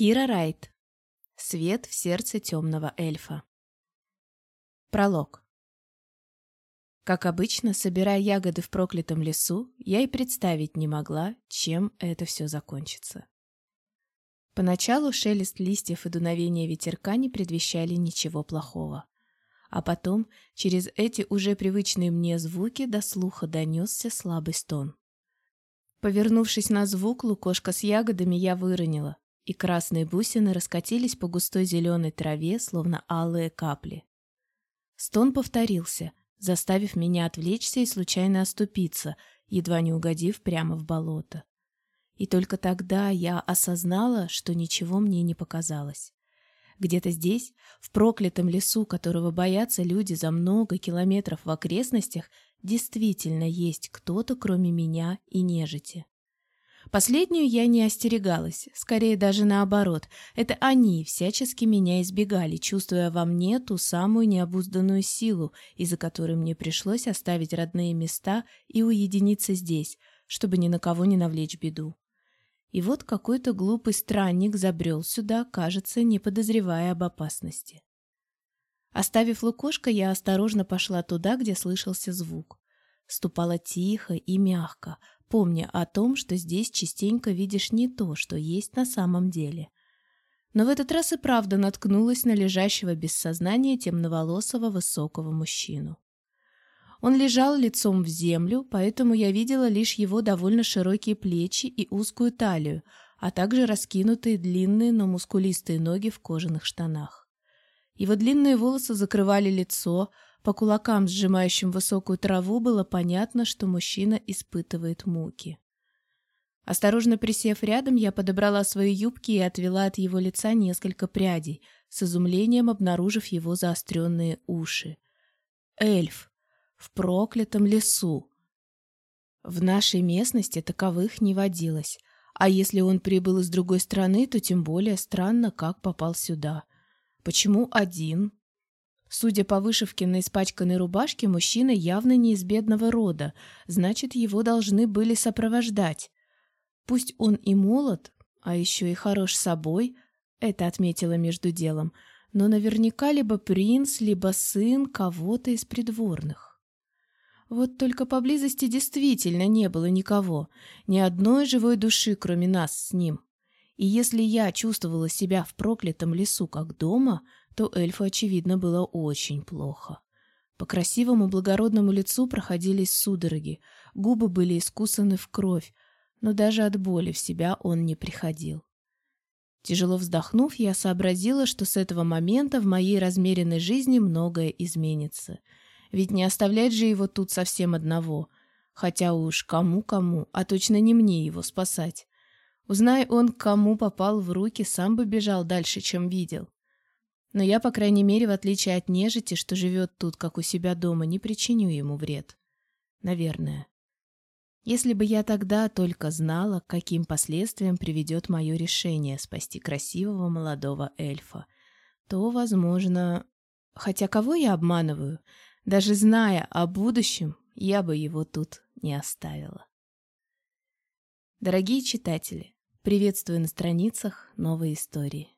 Кира Райт. Свет в сердце темного эльфа. Пролог. Как обычно, собирая ягоды в проклятом лесу, я и представить не могла, чем это все закончится. Поначалу шелест листьев и дуновение ветерка не предвещали ничего плохого. А потом, через эти уже привычные мне звуки, до слуха донесся слабый стон. Повернувшись на звук, лукошка с ягодами я выронила, и красные бусины раскатились по густой зеленой траве, словно алые капли. Стон повторился, заставив меня отвлечься и случайно оступиться, едва не угодив прямо в болото. И только тогда я осознала, что ничего мне не показалось. Где-то здесь, в проклятом лесу, которого боятся люди за много километров в окрестностях, действительно есть кто-то, кроме меня и нежити. Последнюю я не остерегалась, скорее даже наоборот. Это они всячески меня избегали, чувствуя во мне ту самую необузданную силу, из-за которой мне пришлось оставить родные места и уединиться здесь, чтобы ни на кого не навлечь беду. И вот какой-то глупый странник забрел сюда, кажется, не подозревая об опасности. Оставив лукошко, я осторожно пошла туда, где слышался звук. Ступала тихо и мягко, помня о том, что здесь частенько видишь не то, что есть на самом деле. Но в этот раз и правда наткнулась на лежащего без сознания темноволосого высокого мужчину. Он лежал лицом в землю, поэтому я видела лишь его довольно широкие плечи и узкую талию, а также раскинутые длинные, но мускулистые ноги в кожаных штанах. Его длинные волосы закрывали лицо, по кулакам, сжимающим высокую траву, было понятно, что мужчина испытывает муки. Осторожно присев рядом, я подобрала свои юбки и отвела от его лица несколько прядей, с изумлением обнаружив его заостренные уши. Эльф! В проклятом лесу! В нашей местности таковых не водилось, а если он прибыл из другой страны, то тем более странно, как попал сюда. Почему один? Судя по вышивке на испачканной рубашке, мужчина явно не из бедного рода, значит, его должны были сопровождать. Пусть он и молод, а еще и хорош собой, это отметила между делом, но наверняка либо принц, либо сын кого-то из придворных. Вот только поблизости действительно не было никого, ни одной живой души, кроме нас с ним. И если я чувствовала себя в проклятом лесу как дома — то эльфу, очевидно, было очень плохо. По красивому благородному лицу проходились судороги, губы были искусаны в кровь, но даже от боли в себя он не приходил. Тяжело вздохнув, я сообразила, что с этого момента в моей размеренной жизни многое изменится. Ведь не оставлять же его тут совсем одного. Хотя уж кому-кому, а точно не мне его спасать. Узнай он, кому попал в руки, сам бы бежал дальше, чем видел. Но я, по крайней мере, в отличие от нежити, что живет тут, как у себя дома, не причиню ему вред. Наверное. Если бы я тогда только знала, каким последствиям приведет мое решение спасти красивого молодого эльфа, то, возможно... Хотя кого я обманываю? Даже зная о будущем, я бы его тут не оставила. Дорогие читатели, приветствую на страницах новой истории.